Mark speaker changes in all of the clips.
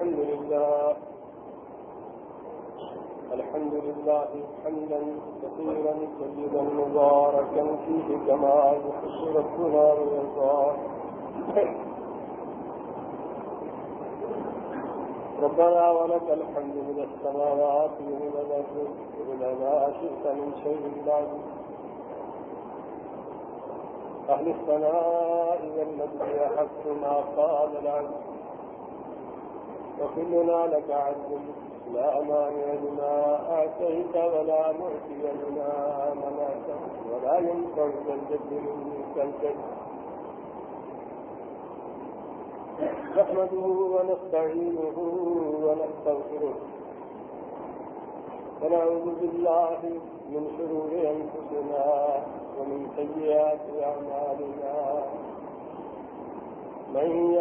Speaker 1: الحمد لله الحمد لله حمدا كثيرا سيدا مباركا فيه كما يحب ربنا ويرضاه ربنا ولك الحمد من السماوات ومن الارض ومن ما شئت من شيء بعد. أهل الثناء والمجد أحق ما قال العبد. وكلنا لك عبد لا مانع لما أعطيت ولا معطي لما منعت ولا ينفع ذا الجد منك الجد نحمده ونستعينه ونستغفره ونعوذ بالله من شرور أنفسنا ومن سيئات أعمالنا من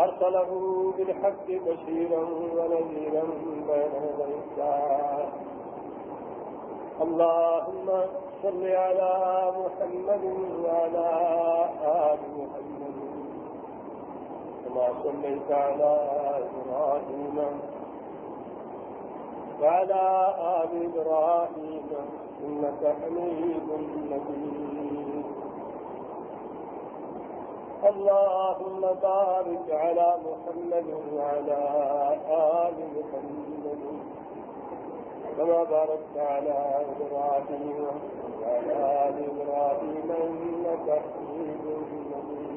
Speaker 1: أرسله بالحق بشيرا ونذيرا بين يدي الساعة. اللهم صل على محمد وعلى آل محمد. كما صليت على إبراهيم. وعلى آل إبراهيم إنك حميد مجيد. اللهم بارك على محمد وعلى آل محمد. كما باركت على إبراهيم وعلى آل إبراهيم إنك حميد مجيد.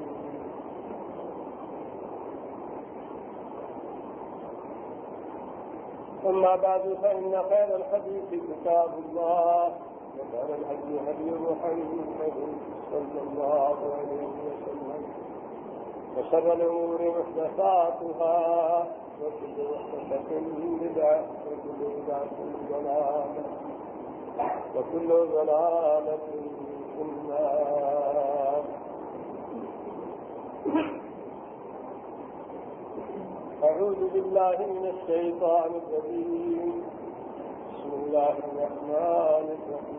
Speaker 1: أما بعد، فإن خير الحديث كتاب الله. وخير الهدي هدي محمد صلى الله عليه وسلم. وشر الأمور محدثاتها، وكل محدثة بدعة، وكل بدعة ضلالة، وكل ضلالة في النار. أعوذ بالله من الشيطان الرجيم. بسم الله الرحمن الرحيم.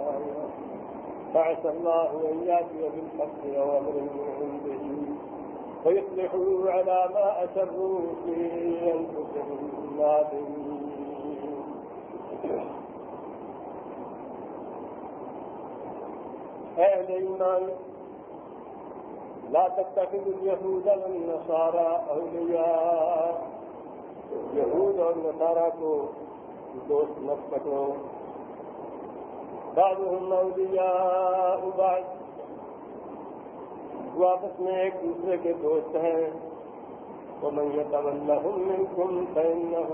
Speaker 1: فعسى الله أن يأتي بالحق وأمر من عنده ويصلحوا على ما أسروا في أنفسهم نادمين أهل إيمان لا تتخذوا اليهود والنصارى أولياء. يهود اور نصارہ کو دوست مت پکڑو بعضهم اولیاء بعض. وہ آپس میں ایک دوسرے کے دوست ہیں. ومن يتولهم منكم فإنه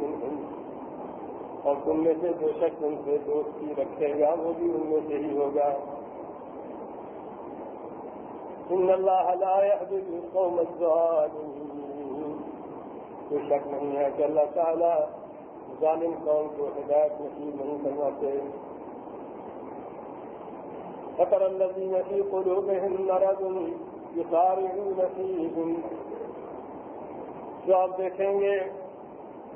Speaker 1: منهم. اور تم میں سے جو شخص ان سے دوستی رکھے گا، وہ بھی ان میں سے ہی ہوگا. ان اللہ لا يهدي القوم الظالمين. کوئی شک نہیں ہے کہ اللہ تعالی ظالم قوم کو ہدایت نصیب نہیں کرواتے فطر الذين في قلوبهم مرض يصارعون فيهم۔ جو آپ دیکھیں گے،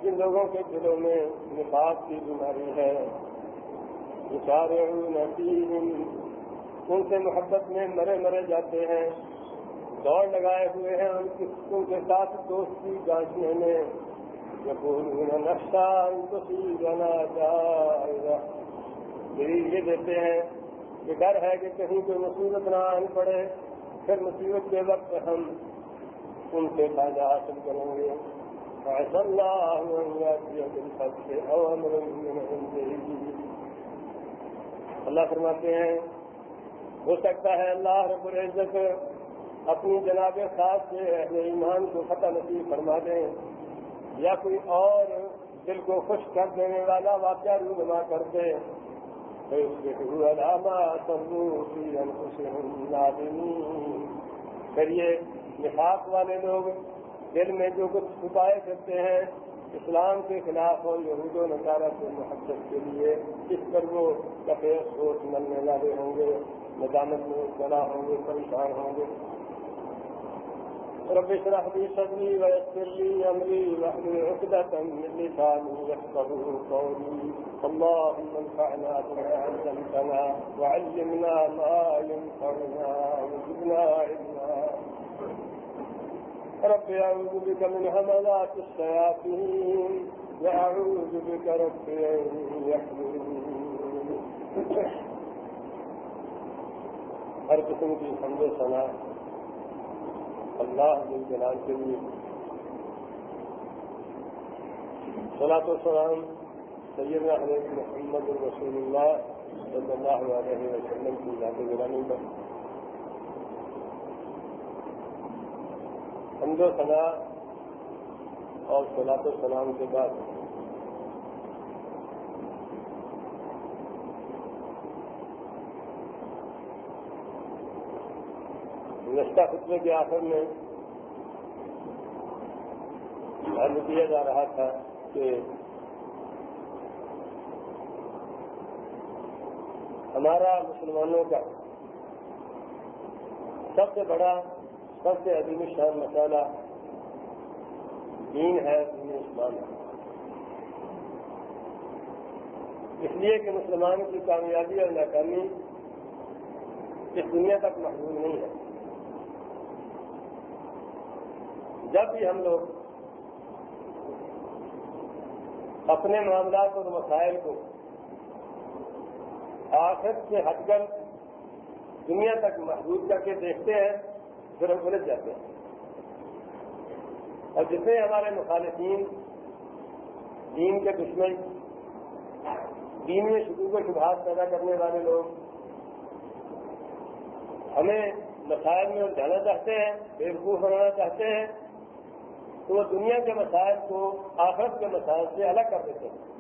Speaker 1: جن لوگوں کے دلوں میں نفاق کی بیماری ہے، يصارعون فيهم۔ ان سے محبت میں مرے مرے جاتے ہیں، دوڑ لگائے ہوئے ہیں، ان کے ساتھ دوستی گانٹنے میں۔ یقول نقشہ ان کو سی جانا جائے گا یہ دیتے ہیں۔ کہ ڈر ہے کہ کہیں کوئی مصیبت نہ آن پڑے، پھر مصیبت کے وقت ہم ان سے فائدہ حاصل کریں گے۔ ایسا اللہ سب سے اللہ فرماتے ہیں، ہو سکتا ہے اللہ رب العزت اپنی جناب خاص سے اہل ایمان کو فتح نصیب فرما دیں یا کوئی اور دل کو خوش کر دینے والا واقعہ رونما کر دے۔ پھر یہ نفاق والے لوگ دل میں جو کچھ چھپائے کرتے ہیں، اسلام کے خلاف اور یہود و نظارہ سے محبت کے لیے اس پر وہ کفے سوچ ملنے والے ہوں گے، ندامت میں بڑا ہوں گے، پریشان ہوں گے۔ رب اشرح لي صدري ويسر لي امري واحلل عقدة من لساني يفقهوا قولي. اللهم انفعنا بما علمتنا وعلمنا ما ينفعنا وزدنا علما. رب اعوذ بك من هملات الشياطين واعوذ بك رب ان يحضرون ہر قسم کی حمد و ثنا اللہ جلال کے لیے۔ صلاح و سلام سید حضرت محمد الرسول اللہ صلی اللہ علیہ وسلم کی ذات گرانی پر۔ حمد و ثنا اور صلاح و سلام کے بعد نشہ خطبے کے آخر میں عرض کیا جا رہا تھا کہ ہمارا مسلمانوں کا سب سے بڑا، سب سے عظیم شان مسالہ دین ہے، دین اسلام ہے۔ اس لیے کہ مسلمان کی کامیابی اور ناکامی اس دنیا تک محدود نہیں ہے۔ جب بھی ہم لوگ اپنے معاملات اور مسائل کو آخر سے ہٹ کر دنیا تک محدود کر کے دیکھتے ہیں، پھر ہم الجھ جاتے ہیں۔ اور جتنے ہمارے مخالفین، دین کے دشمن، دین میں شکو کو شبہات پیدا کرنے والے لوگ ہمیں مسائل میں جانا چاہتے ہیں بیوقوف بنانا چاہتے ہیں تو وہ دنیا کے مسائل کو آخرت کے مسائل سے الگ کر دیتے ہیں۔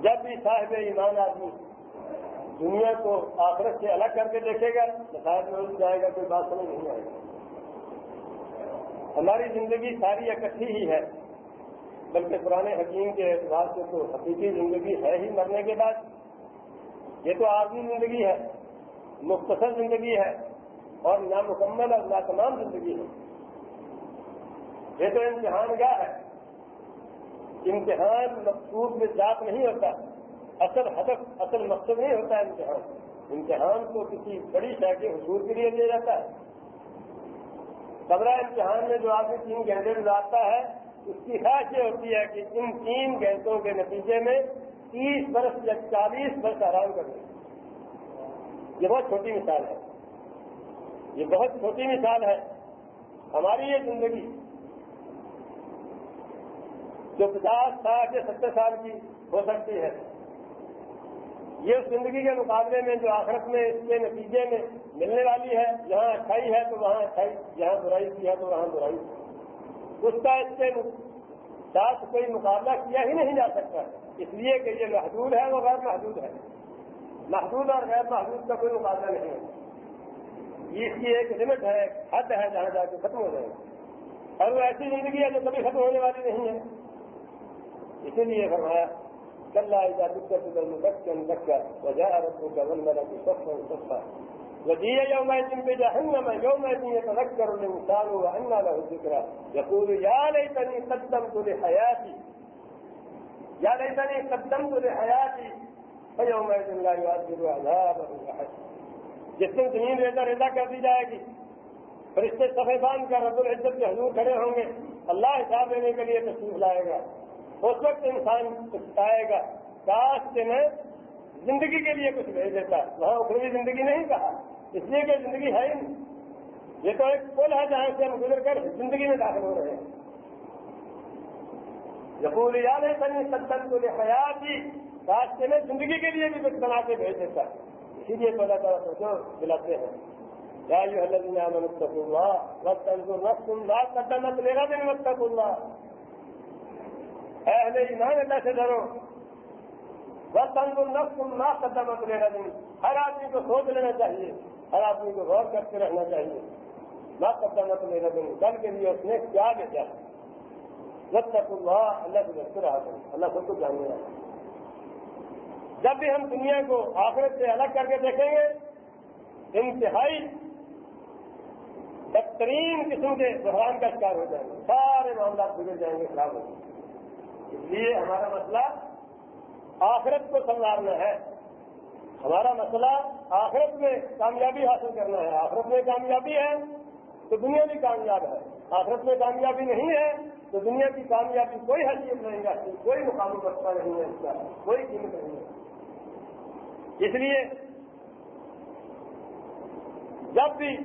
Speaker 1: جب بھی صاحب ایمان آدمی دنیا کو آخرت سے الگ کر کے دیکھے گا، مسائل میں الجھ جائے گا، کوئی بات سمجھ نہیں آئے گا۔ ہماری زندگی ساری اکٹھی ہی ہے، بلکہ پرانے حکیم کے اعتبار سے تو حقیقی زندگی ہے ہی مرنے کے بعد۔ یہ تو آدمی زندگی ہے، مختصر زندگی ہے۔ اور نامکمل اور ناتمام زندگی ہے۔ یہ تو امتحان کیا ہے۔ امتحان مقصود میں ذات نہیں ہوتا۔ اصل ہدف، اصل مقصد نہیں ہوتا امتحان۔ امتحان تو کسی بڑی شہ کے حصول کے لیے دیا جاتا ہے۔ قبرہ امتحان میں جو آدمی تین گھنٹے گزارتا ہے، اس کی خواہش یہ ہوتی ہے کہ ان تین گھنٹوں کے نتیجے میں تیس برس یا چالیس برس آرام کر لیں یہ بہت چھوٹی مثال ہے۔ یہ بہت چھوٹی مثال ہے ہماری یہ زندگی جو پچاس ساٹھ یا ستر سال کی ہو سکتی ہے، یہ اس زندگی کے مقابلے میں جو آخرت میں، اس کے نتیجے میں ملنے والی ہے جہاں اچھائی ہے تو وہاں اچھائی جہاں برائی کی ہے تو وہاں برائی۔ اس کا اس کے ساتھ کوئی مقابلہ کیا ہی نہیں جا سکتا۔ اس لیے کہ یہ محدود ہے، وہ غیر محدود ہے۔ محدود اور غیر محدود کا کوئی مقابلہ نہیں ہے۔ اس کی ایک لمٹ ہے، حد ہے جہاں جا کے ختم ہو جائے گا اور وہ ایسی زندگی ہے جو کبھی ختم ہونے والی نہیں ہے۔ اسی لیے فرمایا کل رکھا وجہ رکھوں کا ون میرا سفا سفا وجی یوم دن پہ جہنم یوم دن يتذكر لا احد۔ جس دن زمین ریزا ریزا کر دی جائے گی۔ فرشتے صفے باندھ کر رب العزت کے حضور کھڑے ہوں گے۔ اللہ حساب لینے کے لیے تشریف لائے گا۔ اس وقت انسان پچھتائے گا۔ کاش کے میں زندگی کے لیے کچھ بھیج دیتا۔ وہاں اخروی زندگی نہیں کہا۔ اس لیے کہ زندگی ہے ہی نہیں۔ یہ تو ایک پل ہے جہاں سے ہم گزر کر زندگی میں داخل ہو رہے ہیں۔ یقول یاد ہے سنی ستن کو حیات ہی راستے میں زندگی کے لیے بھی کچھ بنا کے بھیج دیتا۔ ہے اسی لیے پہلا طرح سوچو دلاتے ہیں۔ یا یو مستق اللہ وقت وقت اللہ قدمت لے گا دن مستق اللہ اہل ایمان، اللہ سے ڈرو۔ وقت النفس اللہ قدمت لے گا دن ہر آدمی کو سوچ لینا چاہیے۔ ہر آدمی کو غور کرتے رہنا چاہیے۔ نہ قدمت لے گا دن کل کے لیے اس نے کیا بیچا جب تک اللہ اللہ سے رہا کریں اللہ سب کو جاننے والا جب بھی ہم دنیا کو آخرت سے الگ کر کے دیکھیں گے، انتہائی بدترین قسم کے بحران کا شکار ہو جائیں گے۔ سارے معاملات بگڑ جائیں گے، خراب ہو جائیں گے۔ اس لیے ہمارا مسئلہ آخرت کو سنوارنا ہے۔ ہمارا مسئلہ آخرت میں کامیابی حاصل کرنا ہے۔ آخرت میں کامیابی ہے تو دنیا بھی کامیاب ہے۔ آخرت میں کامیابی نہیں ہے تو دنیا کی کامیابی کوئی حیثیت نہیں رہتی کوئی مقامی بچہ نہیں ہے اس کا، کوئی قیمت نہیں ہے۔ اس لیے جب بھی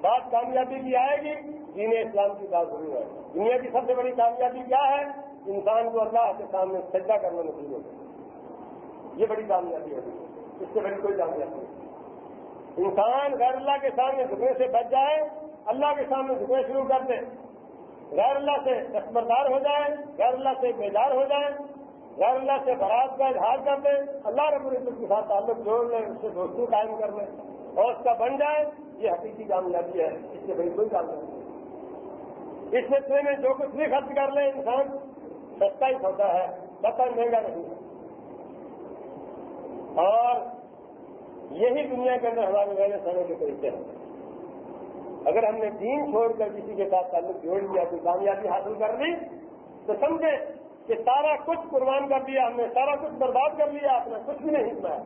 Speaker 1: بات کامیابی کی آئے گی، دین اسلام کی بات ضرور ہے دنیا کی سب سے بڑی کامیابی کیا ہے؟ انسان کو اللہ کے سامنے سجا کرنا نصیب ہو یہ بڑی کامیابی ہے۔ اس سے بڑی کوئی کامیابی نہیں۔ انسان غیر اللہ کے سامنے جھکنے سے بچ جائے، اللہ کے سامنے جھکنے شروع کر دے۔ غیر اللہ سے دستبردار ہو جائے، غیر اللہ سے بیدار ہو جائے غیر اللہ سے برات کا اظہار کر دے اللہ رب العزت کے ساتھ تعلق جوڑ لے اس سے دوستی قائم کر لے اور اس کا بن جائے، یہ حقیقی کامیابی ہے، اس سے بڑی کوئی کامیابی نہیں اس سلسلے میں جو کچھ بھی خرچ کر لے انسان، سستا ہی سوتا ہے سستا مہنگا نہیں اور یہی دنیا کے اندر ہمارے محنت ہونے کے طریقے ہیں۔ اگر ہم نے دین چھوڑ کر کسی کے ساتھ تعلق جوڑ لیا، کوئی کامیابی حاصل کر لی، تو سمجھے کہ سارا کچھ قربان کر دیا ہم نے، سارا کچھ برباد کر لیا اپنا کچھ بھی نہیں سنایا۔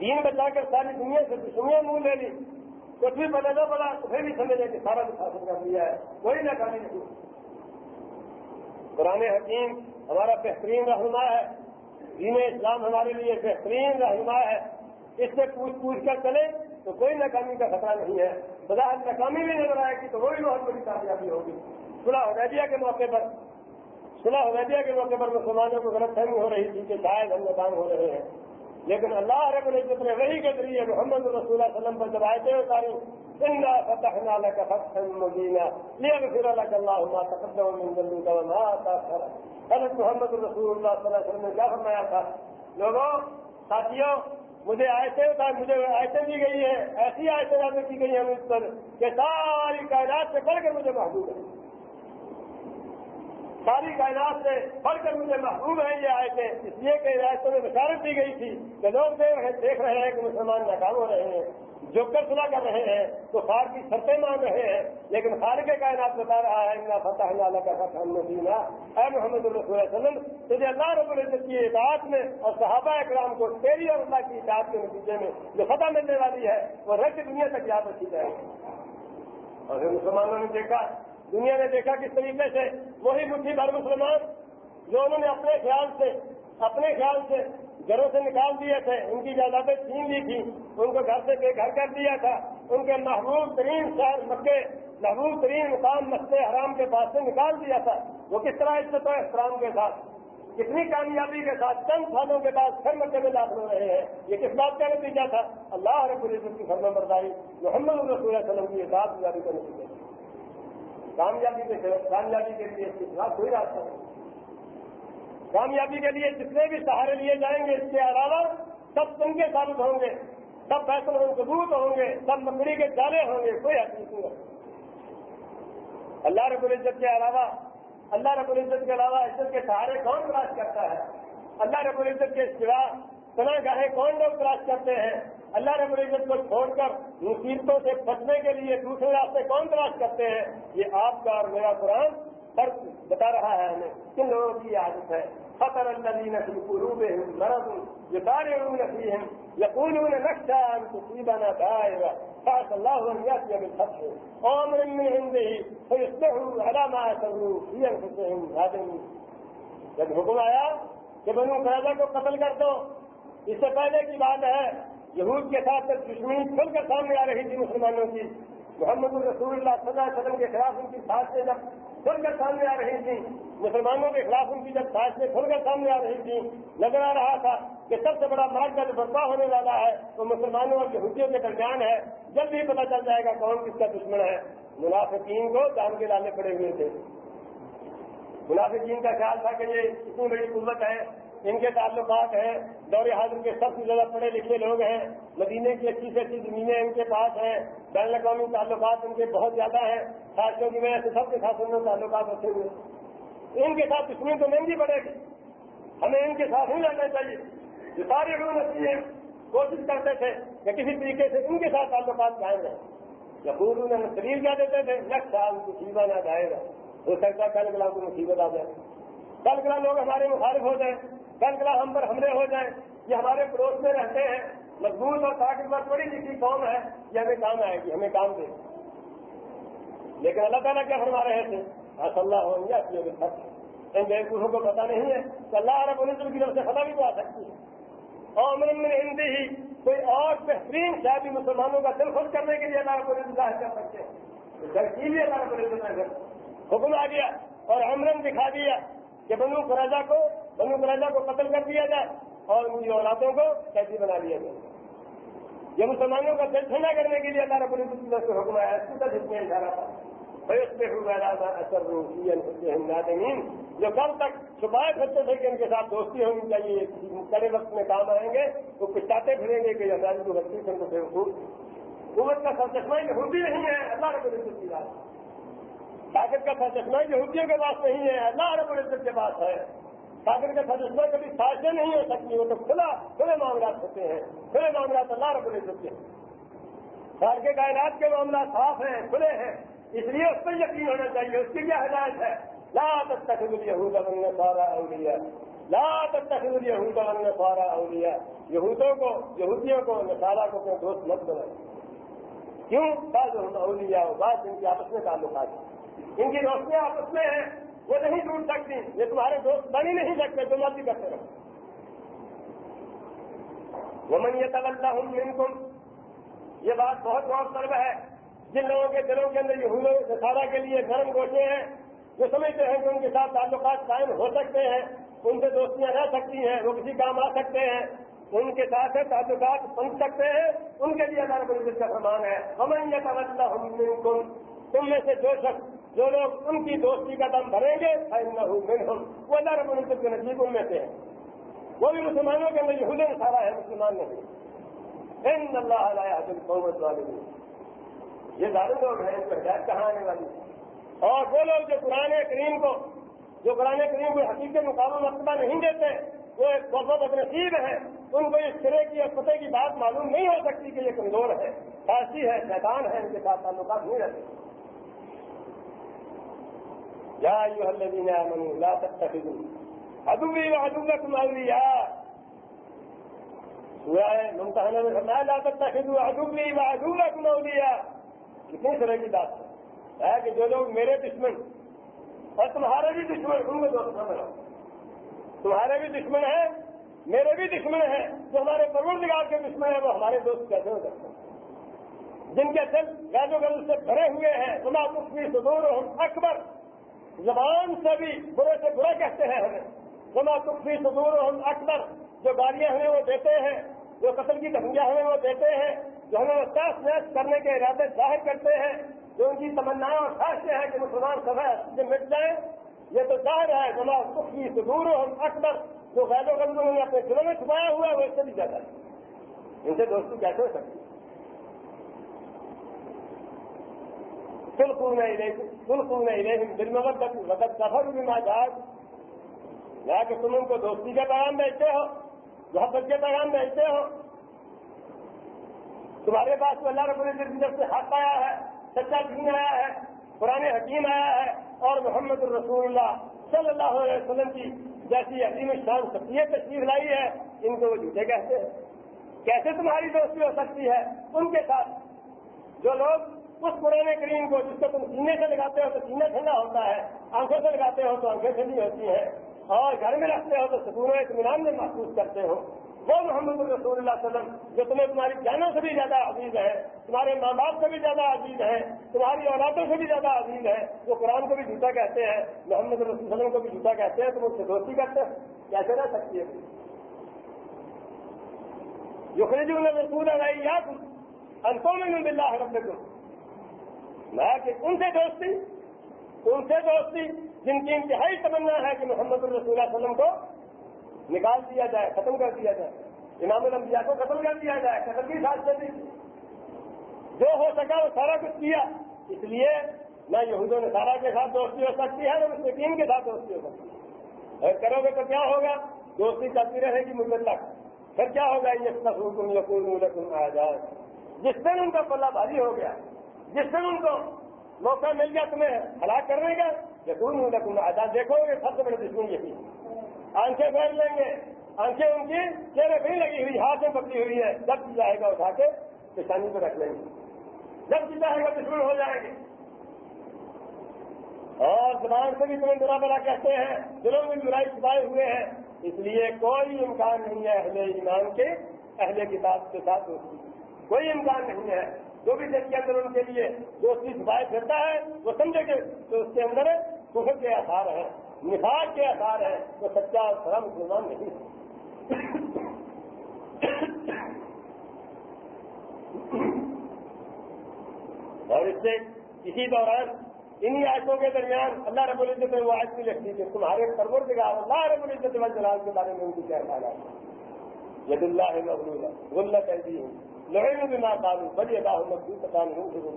Speaker 1: دین بچا کر ساری دنیا سے دشمنیاں منہ لے لی، کچھ بھی بدلنا پڑا تو پھر بھی سمجھے کہ سارا کچھ حاصل کر لیا ہے۔ کوئی نہ نہیں۔ قرآن حکیم ہمارا بہترین رہنما ہے۔ دین اسلام ہمارے لیے بہترین رہنما ہے۔ اس سے پوچھ پوچھ کر چلے تو کوئی ناکامی کا خطرہ نہیں ہے۔ بظاہر ناکامی بھی نظر آئے گی تو وہ بھی بہت بڑی کامیابی ہوگی۔ صلاح حدیبیہ کے موقع پر صلاح حدیبیہ کے موقع پر مسلمانوں کو غلط فہمی ہو رہی تھی کہ شاید ہم ناکام ہو رہے ہیں۔ لیکن اللہ رب العزت نے وہی کے ذریعے محمد رسول اللہ علیہ وسلم پر جب آئے تھے ساری زندہ فتح لك فتحا مبينا ليغفر لك الله ما تقدم من ذنبك وما تاخر حضرت محمد رسول اللہ صلی اللہ علیہ وسلم نے کیا فرمایا تھا؟ لوگوں، ساتھیوں، مجھے آیتیں تھا مجھے آیتیں دی گئی ہے ایسی آیتیں نازل کی گئی ہیں مجھ پر کہ ساری کائنات سے پڑھ کے مجھے محبوب ہے۔ ساری کائنات سے پڑھ کر مجھے محبوب ہیں، یہ آئے تھے اس لیے کہ رایتوں میں بشارت دی گئی تھی کہ لوگ دیکھ رہے ہیں کہ مسلمان ناکام ہو رہے ہیں جو کر سنا کر رہے ہیں تو خار کی شرطیں مان رہے ہیں۔ لیکن خار کے کائنات بتا رہا ہے اللہ فتح اللہ کا فتح مدینہ اے محمد اللہ وسلم، تجھے اللہ رب العزت کی اطاعت میں اور صحابہ اکرام کو تیری اور اللہ کی اطاعت کے نتیجے میں جو فتح ملنے والی ہے، وہ رج دنیا تک یاد رکھی جائے گی۔ اور مسلمانوں نے دیکھا دنیا نے دیکھا کس طریقے سے وہی مٹھی بھر مسلمان جو انہوں نے اپنے خیال سے، اپنے خیال سے گھروں سے نکال دیے تھے، ان کی جائیدادیں چھین لی تھی ان کو گھر سے بے گھر کر دیا تھا، ان کے محبوب ترین شہر مکے، محبوب ترین مقام مسئلے حرام کے پاس سے نکال دیا تھا۔ وہ کس طرح عزت و احترام کے ساتھ، کتنی کامیابی کے ساتھ چند سالوں کے بعد پھر مکے میں داخل ہو رہے ہیں، یہ کس بات کا نتیجہ تھا؟ اللہ رب العزت کی فرم برداری محمد رسول وسلم کی اطاعت گزاری کا نتیجہ کامیابی کے کامیابی کے لیے اس کوئی راستہ نہیں۔ کامیابی کے لیے جتنے بھی سہارے لیے جائیں گے، اس کے علاوہ سب تنگے ثابت ہوں گے۔ سب فیصل ثبوت ہوں گے۔ سب مکڑی کے جالے ہوں گے۔ کوئی حقیقت نہیں۔ اللہ رب العزت کے علاوہ اللہ رب العزت کے علاوہ عزت کے سہارے کون تلاش کرتا ہے؟ اللہ رب العزت کے سوا سنا گاہیں کون لوگ تلاش کرتے ہیں؟ اللہ رب العزت کو چھوڑ کر مصیبتوں سے بچنے کے لیے دوسرے راستے کون تلاش کرتے ہیں؟ یہ آپ کا اور میرا قرآن فرق بتا رہا ہے ہمیں کن لوگوں کی عادت ہے۔ فطر اللہ نسل قروب مرض یہ سارے نفی ہیں یقول نقشہ مصیبہ گائے گا خاص اللہ ابھی سب عمر میں فيصبحوا على ما أسروا في أنفسهم نادمين جب حکم آیا کہ بنو قرضہ کو قتل کر دو، اس سے پہلے کی بات ہے یہود کے ساتھ دشمنی کھل کر سامنے آ رہی تھی مسلمانوں کی، محمد الرسول اللہ صلی اللہ علیہ وسلم کے خلاف ان کی ساتھ جب کھل کر سامنے آ رہی تھی، مسلمانوں کے خلاف ان کی جب سازشیں کھل کر سامنے آ رہی تھی، نظر آ رہا تھا کہ سب سے بڑا مارک کا جو برپا ہونے والا ہے، وہ مسلمانوں اور یہودیوں کے درمیان ہے۔ جلد ہی پتا چل جائے گا کون کس کا دشمن ہے۔ منافقین کو جان کے لانے پڑے ہوئے تھے۔ منافقین کا خیال تھا کہ یہ اتنی بڑی قوت ہے۔ ان کے تعلقات ہیں، دور حاضر کے سب سے زیادہ پڑھے لکھے لوگ ہیں، مدینے کی اچھی سے اچھی زمینیں ان کے پاس ہیں، بین الاقوامی تعلقات ان کے بہت زیادہ ہیں ساتھیوں کی وجہ سے سب کے ساتھ انہوں تعلقات رکھے ہوئے۔ ان کے ساتھ دشمنی تو مہنگی پڑے گی۔ ہمیں ان کے ساتھ نہیں لڑنا چاہیے۔ جو سارے نسیے کوشش کرتے تھے کہ کسی طریقے سے ان کے ساتھ تعلقات قائم رہے یا پورو شریر کیا دیتے تھے؟ نیکسٹ سال مصیبت نہ جائے گا۔ ہو سکتا ہے کل گلا کو مصیبت آ جائے۔ کل گلا لوگ ہمارے مخالف ہو جائیں۔ کل گلا ہم پر حملے ہو جائیں، یہ ہمارے پڑوس میں رہتے ہیں۔ مضبوط اور طاقتور بڑی کسی قوم ہے، یہ ہمیں کام آئے گی، ہمیں کام دے لیکن اللہ تعالیٰ کیا فرما رہے تھے؟ صلی اللہ ہوں گے ان بیوقوفوں کو پتا نہیں ہے کہ اللہ رب العزت کی طرف سے فتح بھی تو آ سکتی ہے۔ اور میں ہندی ہی، کوئی اور بہترین شادی مسلمانوں کا دل خوش کرنے کے لیے اللہ رب العزت ظاہر کر سکتے ہیں۔ گھر کی بھی اللہ رب العزت حکم آ گیا اور امرن دکھا دیا کہ بنو فراجا کو بنو فراجا کو قتل کر دیا جائے اور ان کی اولادوں کو کیسی بنا دیا جائے۔ یہ مسلمانوں کا دل ٹھنڈا کرنے کے لیے اللہ رب العزت کی سے حکم آیا اس کی میں اشارہ تھا۔ جو کل تک چھپائے پھرتے تھے کہ ان کے ساتھ دوستی ہونی چاہیے کرے وقت میں کام آئیں گے تو پچھاتے پھریں گے کہ اللہ کو بچی سے ان کو حکومت کا سرچشمہ یہودی نہیں ہے، اللہ رب العزت کی بات طاقت کا سرچشمہ یہودیوں کے پاس نہیں ہے، اللہ رب العزت کے پاس ہے۔ طاقت کا سرچشمہ کبھی سازشیں نہیں ہو سکتی وہ تو کھلا، کھلے معاملات ہوتے ہیں، کھلے معاملات اللہ رب العزت کے۔ سار کے کائنات کے معاملات صاف ہیں، کھلے ہیں، اس لیے اس پر یقین ہونا چاہیے، اس کی کیا ہدایت ہے؟ لا تتخذ اليهود والنصارى اولیاء لا تتخذ اليهود والنصارى اولیاء یہودوں کو، یہودیوں کو، نصارہ کو اپنے دوست مت بنائیں کیوں؟ بعض ہم اولیاء بعض ان کے آپس میں تعلقات ہیں۔ ان کی دوستیاں آپس میں ہیں۔ وہ نہیں ٹوٹ سکتی یہ تمہارے دوست بن ہی نہیں سکتے، تم بھی کرتے رہو۔ ومن يتولهم منكم، یہ بات بہت بہت طلب ہے۔ جن لوگوں کے دلوں کے اندر یہ نصارہ کے لیے گرم گوشے ہیں، جو سمجھتے ہیں کہ ان کے ساتھ تعلقات قائم ہو سکتے ہیں، ان سے دوستیاں رہ سکتی ہیں، وہ کسی کام آ سکتے ہیں، ان کے ساتھ تعلقات بن سکتے ہیں، ان کے لیے اللہ رب العزت کا فرمان ہے۔ ہمیں یہ توجہ تم میں سے جو شخص جو لوگ ان کی دوستی کا دم بھریں گے وہ اللہ رب کے نزدیک ان میں سے ہیں۔ وہ بھی مسلمانوں کے اندر یہ سارا ہے مسلمان نہیں۔ ان اللہ علیہ قومت والے یہ ظالم لوگ ہیں ان کو ہدایت کہاں آنے والی؟ اور وہ لوگ جو قرآن کریم کو، جو قرآن کریم کو حقیقت مقابل مرتبہ نہیں دیتے، وہ ایک بہت بد نصیب ہے ان کو اس سرے کی اور فتح کی بات معلوم نہیں ہو سکتی کہ یہ کمزور ہے خاصی ہے شیطان ہے ان کے ساتھ تعلقات نہیں رہتے۔ یا یو الذین آمنوا لا تتخذوا عدوی و عدوکم اولیاء سورہ ممتحنہ میں فرمایا لا تتخذوا عدوی و عدوکم اولیاء کتنی طرح کی بات ہے. کہ جو لوگ میرے دشمن اور تمہارے بھی دشمن ان میں دوست نہ تمہارے بھی دشمن ہیں، میرے بھی دشمن ہیں. جو ہمارے پرور کے دشمن ہیں، وہ ہمارے دوست کیسے ہو سکتے ہیں؟ جن کے دل گاجو گل سے بھرے ہوئے ہیں تما کچھ سدور اکبر. زبان سے بھی برے سے برا کہتے ہیں ہمیں۔ تما کفی سدور اکبر جو گالیاں ہمیں وہ دیتے ہیں، جو قتل کی دھمکیاں ہمیں وہ دیتے ہیں، جو ہمیں تاش نیس کرنے کے ارادے ظاہر کرتے ہیں، جو ان کی تمنا اور خواہشیں ہیں کہ مسلمان سب سے مٹ جائیں، یہ تو ظاہر ہے۔ جمع سخی سدور ہم اکبر جو غیر و غلطوں نے اپنے دلوں میں چھپایا ہوا ہے، وہ اس سے بھی زیادہ ہے۔ ان سے دوستی کیسے ہو سکتی بالکل نہیں رہی بالکل نہیں رہی دل میں مدد سفر بھی یا کہ تم ان کو دوستی کا پیغام بھیجتے ہو، محبت کے پیغام بھیجتے ہو۔ تمہارے پاس تو اللہ رب العزت کی طرف سے حق آیا ہے، سچا دین آیا ہے، قرآن حکیم آیا ہے، اور محمد الرسول اللہ صلی اللہ علیہ وسلم کی جیسی عظیم شان شخصیت تشریف لائی ہے، ان کو وہ جھوٹے کہتے ہیں۔ کیسے تمہاری دوستی ہو سکتی ہے؟ ان کے ساتھ جو لوگ اس قرآن کریم کو جس کو تم سینے سے لگاتے ہو تو سینے ٹھنڈا ہوتا ہے، آنکھوں سے لگاتے ہو تو آنکھیں ٹھنڈی ہوتی ہیں اور گھر میں رکھتے ہو تو سکون و اطمینان میں محسوس کرتے ہو۔ وہ محمد رسول اللہ علیہ وسلم جو تمہیں تمہاری جانوں سے بھی زیادہ عزیز ہے، تمہارے ماں باپ سے بھی زیادہ عزیز ہے، تمہاری اولادوں سے بھی زیادہ عزیز ہے، وہ قرآن کو بھی جھوٹا کہتے ہیں، محمد رسول اللہ وسلم کو بھی جھوٹا کہتے ہیں، تم اس سے دوستی کرتے ہیں کیسے رہ سکتی ہے؟ جو خریج رسول یا انکوں میں مل رہا ہے میں کہ ان سے دوستی، ان سے دوستی جن کی انتہائی تمنا ہے کہ محمد الرسول اللہ علیہ وسلم کو نکال دیا جائے، ختم کر دیا جائے۔ امام الانبیاء کو ختم کر دیا جائے، قتل کی ساتھ چلی جو ہو سکا وہ سارا کچھ کیا۔ اس لیے نہ یہود و نصارہ کے ساتھ دوستی ہو سکتی ہے نہ مسکین کے ساتھ دوستی ہو سکتی ہے۔ اگر کرو گے تو کیا ہوگا؟ دوستی چلتی رہے گی مجھے تک پھر کیا ہوگا؟ یہ سب حکم یقین آزاد جس دن ان کا پلہ بھاری ہو گیا۔ جس دن ان کو موقع مل گیا تمہیں ہلاک کرنے کا، یقین لکم آزاد دیکھو گے، سب سے بڑے دشمن یہی آنکھیں پھیر لیں گے، آنکھیں ان کی چہرے بھی لگی ہوئی، ہاتھ میں پکڑی ہوئی ہے۔ جب چاہے گا اٹھا کے پیشانی پہ رکھ لیں گے۔ جب چاہے گا دشمن ہو جائیں گے۔ اور زبان سے بھی تمہیں برا برا کہتے ہیں، دلوں میں برائی چھپائے ہوئے ہیں۔ اس لیے کوئی امکان نہیں ہے اہل ایمان کے، اہل کتاب کے ساتھ۔ کوئی امکان نہیں ہے۔ جو بھی دل کے اندر ان کے لیے دوستی چھپائے پھرتا ہے، وہ سمجھے کہ تو اس کے اندر کفر کے آسار ہیں، نفاق کے آسار ہیں، وہ سچا اور مسلمان نہیں ہے اور اس سے اسی دوران انہی آیتوں کے درمیان اللہ رب العزت نے وہ آیت بھی لکھی کہ تمہارے سرور دکھا اللہ رب العزت جلال کے بارے میں ان کی کیا خیال ہے ید اللہ ہے غلہ کہہ دی ہوں لڑے میں بھی نہ ڈالوں بڑی ادا ہوں مزدور پتا نہیں ہوں کہ وہ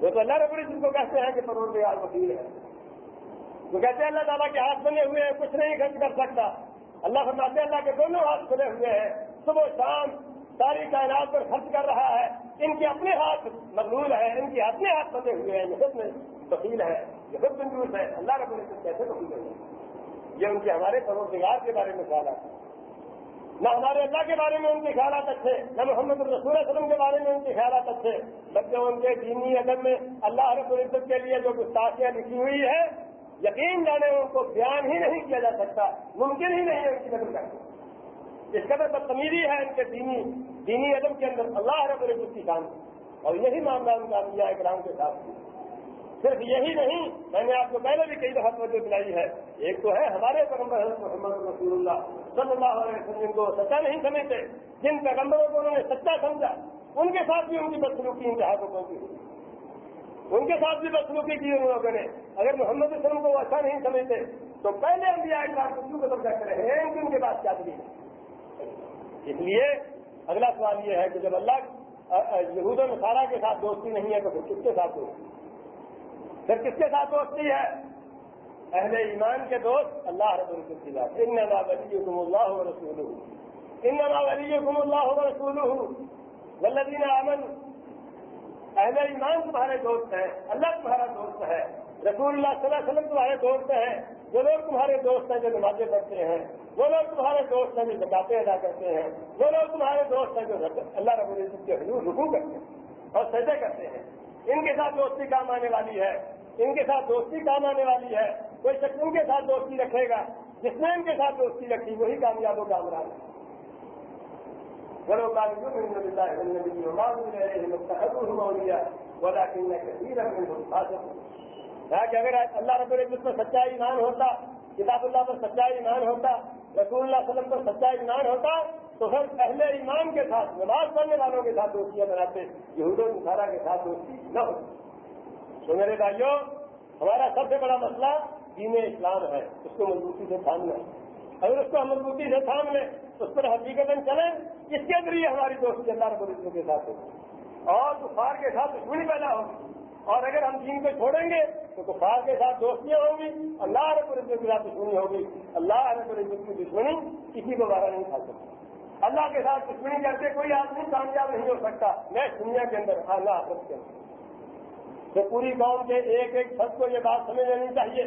Speaker 1: وہ تو اللہ رب العزت کو کہتے ہیں کہ پرور دگار وکیل ہے۔ وہ کہتے ہیں، اللہ تعالیٰ کے ہاتھ بنے ہوئے ہیں، کچھ نہیں خرچ کر سکتا۔ اللہ فرماتے اللہ کے دونوں ہاتھ کھلے ہوئے ہیں۔ صبح شام ساری کائنات پر خرچ کر رہا ہے۔ ان کے اپنے ہاتھ مقبول ہے ان کے اپنے ہاتھ بنے ہوئے ہیں۔ یہ خود میں وکیل ہے، یہ خود کنجوس ہے۔ اللہ رب العزت کیسے وکیل ہے؟ یہ ان کے ہمارے پروزگار کے بارے میں خیالات ہیں نہ ہمارے اللہ کے بارے میں ان کے خیالات اچھے، نہ محمد الرسول وسلم کے بارے میں ان کے خیالات اچھے، بلکہ ان کے دینی ادب میں اللہ رب العزت کے لیے جو گستاخیاں لکھی ہوئی ہے یقین جانے ان کو بیان ہی نہیں کیا جا سکتا، ممکن ہی نہیں ہے ان کی نظر کرنا۔ اس قدر بدتمیزی ہے ان کے دینی دینی ادب کے اندر اللہ رب العزت کی کام اور یہی معاملہ ان کا انبیاء اکرام کے ساتھ۔ صرف یہی نہیں، میں نے آپ کو پہلے بھی کئی دفعہ توجہ دلائی ہے۔ ایک تو ہے، ہمارے پیغمبر حضرت محمد رسول اللہ صلی اللہ علیہ وسلم کو سچا نہیں سمجھتے، جن پیغمبروں کو انہوں نے سچا سمجھا، ان کے ساتھ بھی ان کی بدسلوکی انتہا کو پہنچی۔ ان کے ساتھ بھی بدسلوکی کی ان لوگوں نے۔ اگر محمد وسلم کو اچھا نہیں سمجھتے، تو پہلے ہم بھی آئے کو کیوں قدم کرتے رہے ہیں کہ ان کے پاس کیا دلیل اس لیے اگلا سوال یہ ہے کہ جب اللہ یہود و نصارہ کے ساتھ دوستی نہیں ہے تو پھر کس کے ساتھ دوستی؟ پھر کس کے ساتھ دوستی ہے؟ اہل ایمان کے دوست اللہ رب العزت کی بات ان ولی اللہ رسول ان ولی اللہ رسول ولدین امن اہل ایمان تمہارے دوست ہیں۔ اللہ تمہارا دوست ہے۔ رسول اللہ صلی اللہ علیہ وسلم تمہارے دوست ہیں۔ جو لوگ تمہارے دوست ہیں جو نمازیں پڑھتے ہیں، وہ لوگ تمہارے دوست ہیں جو زکاتے ادا کرتے ہیں۔ وہ لوگ تمہارے دوست ہیں جو اللہ رب العزت کے حضور رکو کرتے ہیں اور سجے کرتے ہیں۔ ان کے ساتھ دوستی کام آنے والی ہے۔ ان کے ساتھ دوستی کام آنے والی ہے، کوئی شخص ان کے ساتھ دوستی رکھے گا۔ جس نے ان کے ساتھ دوستی رکھی، وہی کامیاب و کامران ہے کہ اگر اللہ رب العزت پر سچا ایمان ہوتا، کتاب اللہ پر سچا ایمان ہوتا، رسول اللہ علیہ وسلم پر سچا ایمان ہوتا، تو پھر پہلے ایمان کے ساتھ، نماز پڑھنے والوں کے ساتھ دوستیاں بناتے، یہود و نصارہ کے ساتھ دوستی نہ ہوتی۔ تو میرے بھائیوں ہمارا سب سے بڑا مسئلہ دین اسلام ہے، اس کو مضبوطی سے تھامنا اگر اس کو ہم مضبوطی سے تھام لیں، اس پر حقیقت چلیں، اس کے ذریعے ہماری دوستی اللہ رب العزت کے ساتھ ہوگی۔ اور کفار کے ساتھ دشمنی پیدا ہوگی۔ اور اگر ہم دین کو چھوڑیں گے، تو کفار کے ساتھ دوستیاں ہوں گی، اللہ رب العزت کے ساتھ دشمنی ہوگی۔ اللہ رب العزت کی دشمنی کسی کو باہر نہیں کھا سکتی۔ اللہ کے ساتھ دشمنی کر کے کوئی آدمی کامیاب نہیں ہو سکتا۔ میں دنیا کے اندر اللہ حافظ کے اندر۔ تو پوری قوم کے ایک ایک سب کو یہ بات سمجھ لینی چاہیے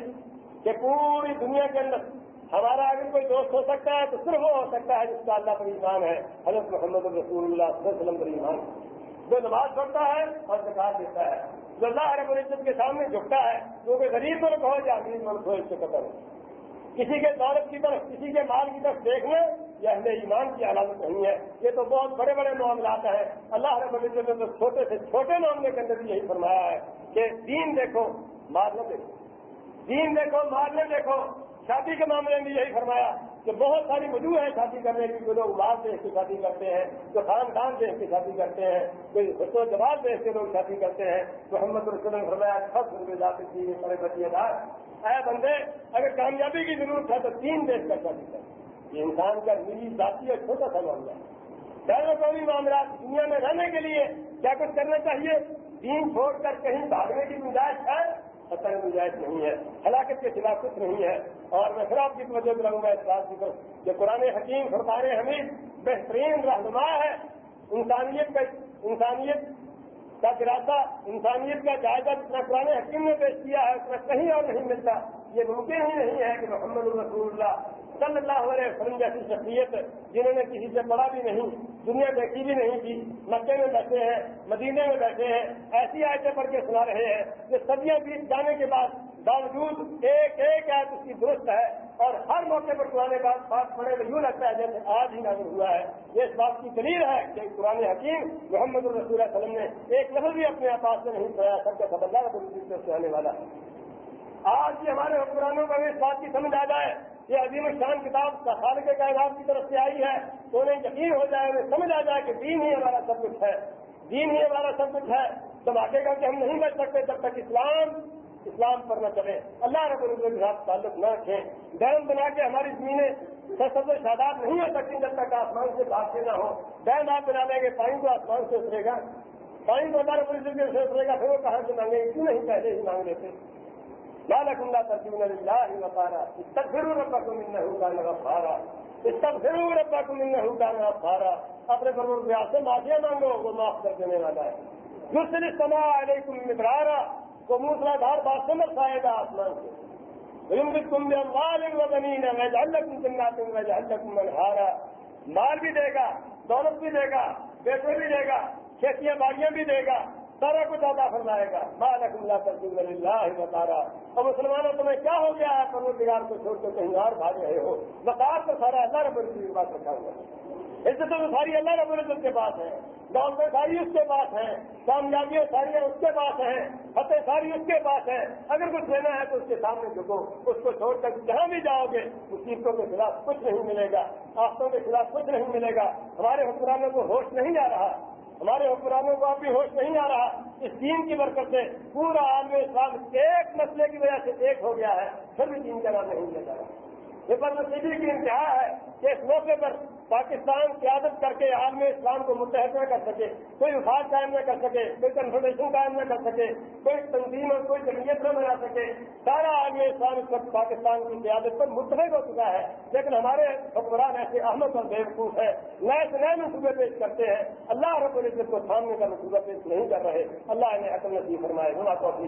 Speaker 1: کہ پوری دنیا کے اندر ہمارا اگر کوئی دوست ہو سکتا ہے تو صرف وہ ہو سکتا ہے جس کا اللہ پر ایمان ہے، حضرت محمد رسول اللہ صلی اللہ علیہ وسلم پر ایمان۔ جو نماز پڑھتا ہے، اور زکات دیتا ہے۔ جو اللہ رب العزت کے سامنے جھکتا ہے، جو کہ غریب ملک ہو یا امیر ملک ہو اس سے قدر ہو کسی کے دولت کی طرف، کسی کے مال کی طرف دیکھنا یہ اہل ایمان کی علامت نہیں ہے۔ یہ تو بہت بڑے بڑے معاملات ہیں۔ اللہ رب العزت نے تو چھوٹے سے چھوٹے معاملے کے اندر یہی فرمایا ہے۔ کہ دین دیکھو مال نہ دیکھو۔ دین دیکھو مال نہ دیکھو۔ شادی کے معاملے میں یہی فرمایا کہ بہت ساری وجوہ ہیں شادی کرنے کی، جو لوگ مال دیکھ کے شادی کرتے ہیں، جو خاندان دیکھ کے شادی کرتے ہیں کوئی حسو جواب دیکھ کے لوگ شادی کرتے ہیں۔ محمد رسول نے فرمایا، سب سن جاتے تھی بڑے بچے دار اے بندے، اگر کامیابی کی ضرورت ہے تو تین دیکھ کر شادی کریں یہ انسان کا نجی ذاتی اور چھوٹا سا معاملہ ہے۔ غیر قومی معاملات دنیا میں رہنے کے لیے کیا کچھ کرنا چاہیے؟ دین چھوڑ کر کہیں بھاگنے کی گنجائش ہے اصل گنجائش نہیں ہے، ہلاکت کے خلاف کچھ نہیں ہے۔ اور میں پھر آپ کی توجہ دلاؤں گا اس بات کی طرف کہ قرآن حکیم فرقان حمید بہترین رہنما ہے۔ انسانیت کا انسانیت کا گراسا انسانیت کا جائزہ جتنا قرآن حکیم نے پیش کیا ہے، اتنا کہیں اور نہیں ملتا۔ یہ ممکن ہی نہیں ہے کہ محمد الرسول اللہ صلی اللہ علیہ وسلم جیسی شخصیت جنہوں نے کسی سے پڑھا بھی نہیں، دنیا دیکھی بھی نہیں تھی، مکے میں بیٹھے ہیں، مدینے میں بیٹھے ہیں، ایسی آیتیں پڑھ کے سنا رہے ہیں کہ سبزیاں بیت جانے کے بعد باوجود ایک ایک آیت اس کی درست ہے اور ہر موقع پر پرانے بات بات پڑے تو یوں لگتا ہے جیسے آج ہی نازل ہوا ہے۔ یہ اس بات کی دلیل ہے کہ قرآن حکیم محمد الرسول وسلم نے ایک لفظ بھی اپنے آپاس سے نہیں پڑھایا سب کا سب سے آنے والا آج بھی ہمارے حکمرانوں کو اس بات کی سمجھ آ جائے یہ عظیم شان کتاب خالق کائنات کی طرف سے آئی ہے تو انہیں یقین ہو جائے، انہیں سمجھ آ جائے کہ دین ہی ہمارا سب کچھ ہے۔ دین ہی ہمارا سب کچھ ہے۔ تو آگے کا کہ ہم نہیں بچ سکتے جب تک اسلام اسلام پر نہ چلے۔ اللہ رب العزت کے ساتھ تعلق نہ رکھیں۔ ڈیم بنا کے ہماری زمینیں سب شاداب نہیں ہو سکتی جب تک آسمان سے بات سے نہ ہو۔ ڈیم آپ بنا لیں گے، پانی تو آسمان سے اترے گا۔ پانی تو اللہ رب العزت سے اترے گا، پھر وہ کہاں سے مانگے گا کیوں نہیں پہلے ہی مانگ لیتے؟ مالک اللہ ترجیح اللہ وطارا اس تک ضرور ربا کو ملنا ہوگا نہ پھارا اس تک کو اپنے پرور سے معافیا مانگو وہ معاف کر دینے والا ہے دوسری سما علیکم مدرارا. کو موسلا دھار بات سمجھ آئے گا آسمان. سے تم بھی مال و زمین ہے میں جان لکھوں میں ہارا مال بھی دے گا، دولت بھی دے گا، پیسے بھی دے گا، کھیتیاں باڑیاں بھی دے گا سارا کچھ ادا فرمائے گا۔ مالک اللہ ترجیح اللہ بتا رہا اور مسلمانوں، تمہیں کیا ہو گیا؟ ہے پرور کو چھوڑ کے کہیں اور بھاگ رہے ہو۔ بکار تو سارا اللہ رب العزت کی بات رکھا ہوا عزت تو ساری اللہ رب العزت کے پاس ہے۔ دولتیں ساری اس کے پاس ہیں کامیابیاں ساری اس کے پاس ہیں۔ فتح ساری اس کے پاس ہے۔ اگر کچھ لینا ہے تو اس کے سامنے جھکو۔ اس کو چھوڑ کر جہاں بھی جاؤ گے مصیبتوں کے خلاف کچھ نہیں ملے گا۔ آفتوں کے خلاف کچھ نہیں ملے گا۔ ہمارے حکمرانوں کو ہوش نہیں آ رہا۔ ہمارے حکمرانوں کو اب بھی ہوش نہیں آ رہا اس دین کی برکت سے پورا عالم اسلام ایک مسئلے کی وجہ سے ایک ہو گیا ہے، پھر بھی دین کا نام نہیں لیا جا رہا۔ یہ پر نصیبی کی انتہا ہے کہ اس موقع پر پاکستان قیادت کر کے عالم اسلام کو متحد نہ کر سکے، کوئی وفاد قائم نہ کر سکے، کوئی کنفرمیشن قائم نہ کر سکے، کوئی تنظیم اور کوئی جمعیت نہ بنا سکے۔ سارا عالم اسلام اس وقت پاکستان کی قیادت پر متحد ہو چکا ہے۔ لیکن ہمارے حکمران ایسے احمد اور بیوقوف ہے نئے سے نئے منصوبے پیش کرتے ہیں۔ اللہ رب العزت کو سامنے کا منصوبہ پیش نہیں کر رہے۔ اللہ نے عقل نصیب فرمائے۔ ہم آپ کو اپنی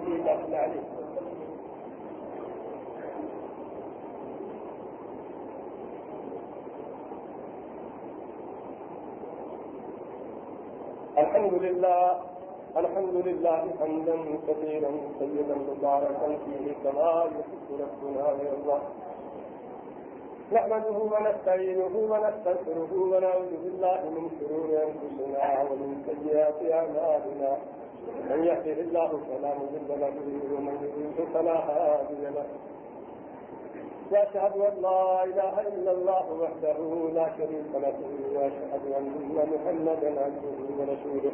Speaker 1: الحمد لله الحمد لله حمدا كثيرا، سيدا مباركا فيه كما يحب ربنا ويرضى نحمده ونستعينه ونستغفره ونعوذ بالله من شرور انفسنا ومن سيئات اعمالنا من يهده الله فلا مضل له، ومن يضلل فلا هادي له. وأشهد أن لا إله إلا الله وحده لا شريك له وأشهد أن محمدا عبده ورسوله.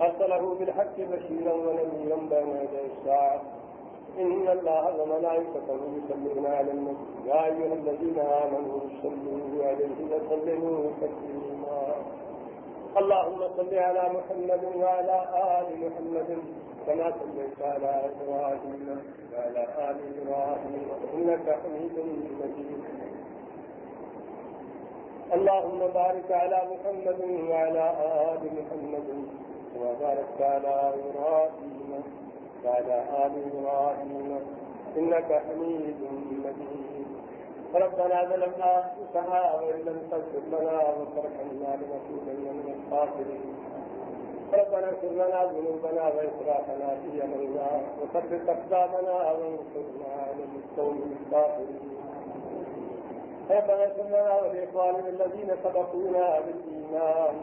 Speaker 1: أرسله بالحق بشيرا ونذيرا بين يدي الساعة. إن الله وملائكته يصلون على النبي. يا أيها الذين آمنوا صلوا عليه وسلموا تسليما. اللهم صل على محمد وعلى آل محمد كما صليت على إبراهيم وعلى آل إبراهيم. اللهم بارك على محمد وعلى آل محمد كما باركت على إبراهيم وعلى آل إبراهيم إنك حميد مجيد ربنا ظلمنا أنفسنا وإن لم تغفر لنا وترحمنا لنكونن من الخاسرين ربنا اغفر لنا ذنوبنا وإسرافنا في أمرنا وثبت أقدامنا وانصرنا على القوم الكافرين. ربنا اغفر لنا ولإخواننا الذين سبقونا بالإيمان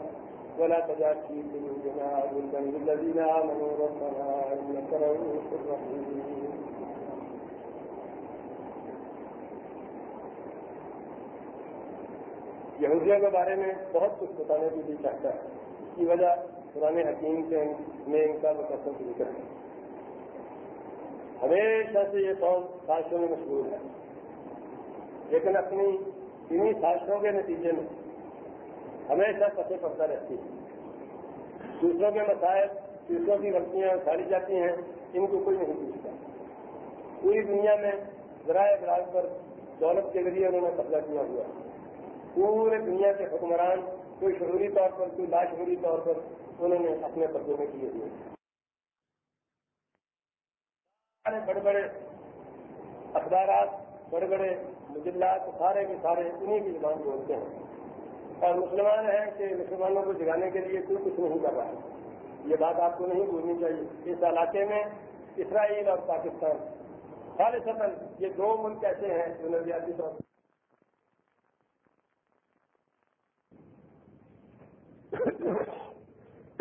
Speaker 1: ولا تجعل في قلوبنا غلا للذين آمنوا. ربنا إنك رؤوف رحيم. یہودیوں کے بارے میں بہت کچھ بتانے کی بھی چاہتا ہے اس کی وجہ پرانے حکیم سے میں ان کا مقصد ذکر ہے۔ ہمیشہ سے یہ قوم سازشوں میں مشہور ہے۔ لیکن اپنی انہیں سازشوں کے نتیجے میں ہمیشہ پتے پڑتا رہتی ہے۔ دوسروں کے مسائل، دوسروں کی غلطیاں اٹھائی جاتی ہیں، ان کو کوئی نہیں پوچھتا۔ پوری دنیا میں ذرائع ابراج پر دولت کے ذریعے انہوں نے قبضہ کیا ہوا۔ پورے دنیا کے حکمران کوئی شعوری طور پر، کوئی لاشعوری طور پر انہوں نے اپنے قبضے میں کیے ہوئے۔ بڑے بڑے اخبارات، بڑے بڑے مجلات، سارے کے سارے انہیں کی زبان بولتے ہیں۔ اور مسلمان ہیں کہ مسلمانوں کو جگانے کے لیے کوئی کچھ نہیں کر رہا ہے۔ یہ بات آپ کو نہیں بھولنی چاہیے۔ اس علاقے میں اسرائیل اور پاکستان خالص یہ دو ملک ایسے ہیں جو نظریاتی طور پر